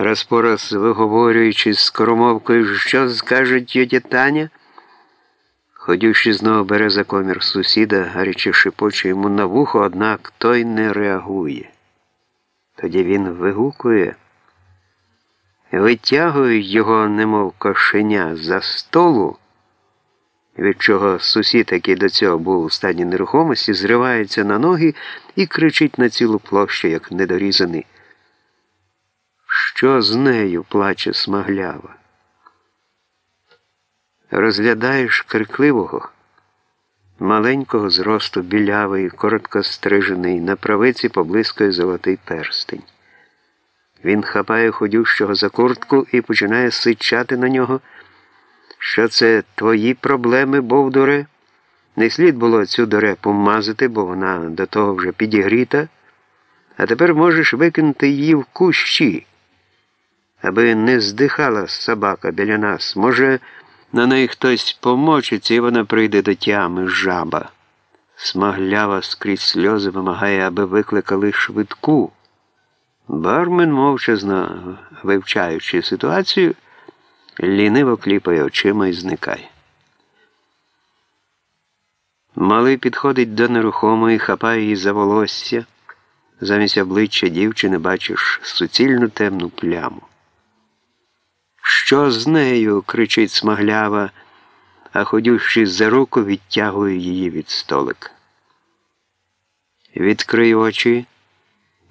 Раз по раз виговорюючи з скоромовкою, що скаже тьотя Таня, ходючи знову бере за комір сусіда, гаряче шипоче йому на вухо, однак той не реагує. Тоді він вигукує, витягує його, немов кошеня, за столу, від чого сусід, який до цього був у стані нерухомості, зривається на ноги і кричить на цілу площу, як недорізаний. Що з нею плаче смаглява? Розглядаєш крикливого, маленького зросту, білявий, коротко стрижений, на правиці поблискує золотий перстень. Він хапає ходющого за куртку і починає сичати на нього, що це твої проблеми, Бовдуре. Не слід було цю дорепу мазати, бо вона до того вже підігріта, а тепер можеш викинути її в кущі аби не здихала собака біля нас. Може, на неї хтось помочиться, і вона прийде до тями жаба. Смаглява скрізь сльози вимагає, аби викликали швидку. Бармен, мовчазно вивчаючи ситуацію, ліниво кліпає очима і зникає. Малий підходить до нерухомої, хапає її за волосся. Замість обличчя дівчини бачиш суцільну темну пляму. Що з нею? кричить смаглява, а ходющий за руку відтягує її від столика. Відкрий очі,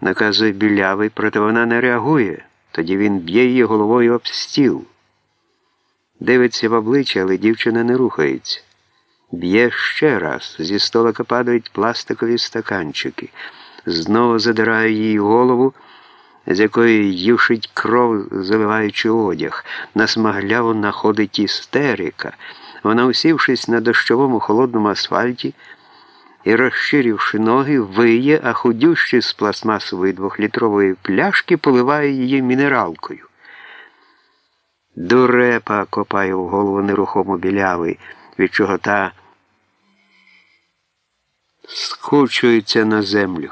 наказує білявий, проте вона не реагує. Тоді він б'є її головою об стіл. Дивиться в обличчя, але дівчина не рухається. Б'є ще раз, зі столика падають пластикові стаканчики. Знову задирає їй голову з якої юшить кров, заливаючи одяг. На смагляву находить істерика. Вона, усівшись на дощовому холодному асфальті і, розширівши ноги, виє, а худющий з пластмасової двохлітрової пляшки поливає її мінералкою. Дурепа копає в голову нерухомо білявий, від чого та скучується на землю.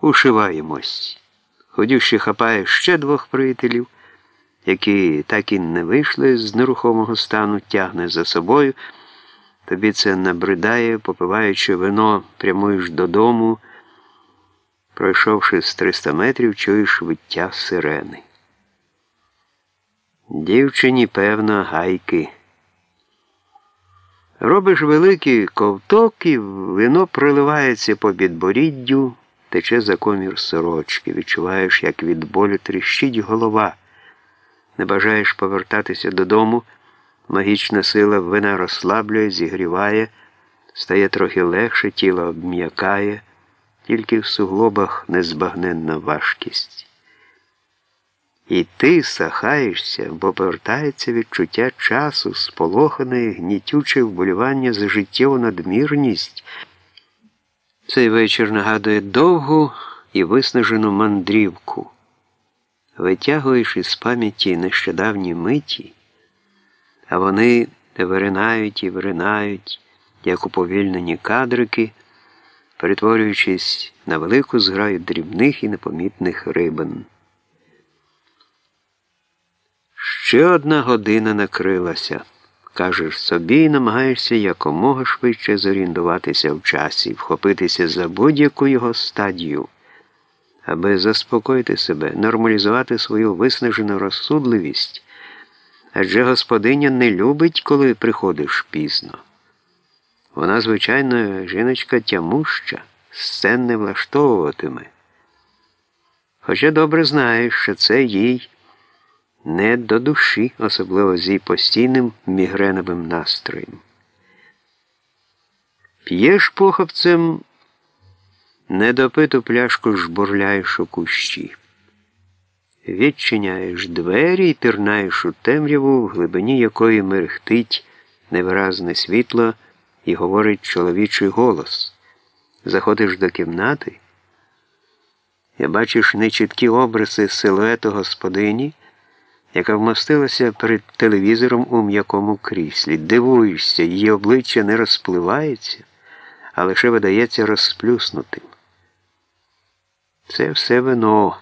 Ушиваємось. Ходющий хапає ще двох приятелів, які так і не вийшли з нерухомого стану, тягне за собою. Тобі це набридає, попиваючи вино, прямуєш додому. Пройшовши з 300 метрів, чуєш виття сирени. Дівчині, певно, гайки. Робиш великий ковток і вино проливається по підборіддю тече за комір сорочки, відчуваєш, як від болю тріщить голова. Не бажаєш повертатися додому, магічна сила вина розслаблює, зігріває, стає трохи легше, тіло обм'якає, тільки в суглобах незбагненна важкість. І ти сахаєшся, бо повертається відчуття часу, сполохане, гнітюче вболівання за життєву надмірність. Цей вечір нагадує довгу і виснажену мандрівку. Витягуєш із пам'яті нещодавні миті, а вони виринають і виринають, як уповільнені кадрики, перетворюючись на велику зграю дрібних і непомітних рибин. Ще одна година накрилася кажеш собі і намагаєшся якомога швидше зорієнтуватися в часі, вхопитися за будь-яку його стадію, аби заспокоїти себе, нормалізувати свою виснажену розсудливість. Адже господиня не любить, коли приходиш пізно. Вона, звичайно, жіночка тямуща, сцен не влаштовуватиме. Хоча добре знає, що це їй не до душі, особливо з її постійним мігреновим настроєм. П'єш похопцем, недопиту пляшку жбурляєш у кущі. Відчиняєш двері і пірнаєш у темряву, в глибині якої мерехтить невиразне світло і говорить чоловічий голос. Заходиш до кімнати і бачиш нечіткі обриси силуету господині яка вмостилася перед телевізором у м'якому кріслі. Дивуєшся, її обличчя не розпливається, а лише видається розплюснутим. Це все вино.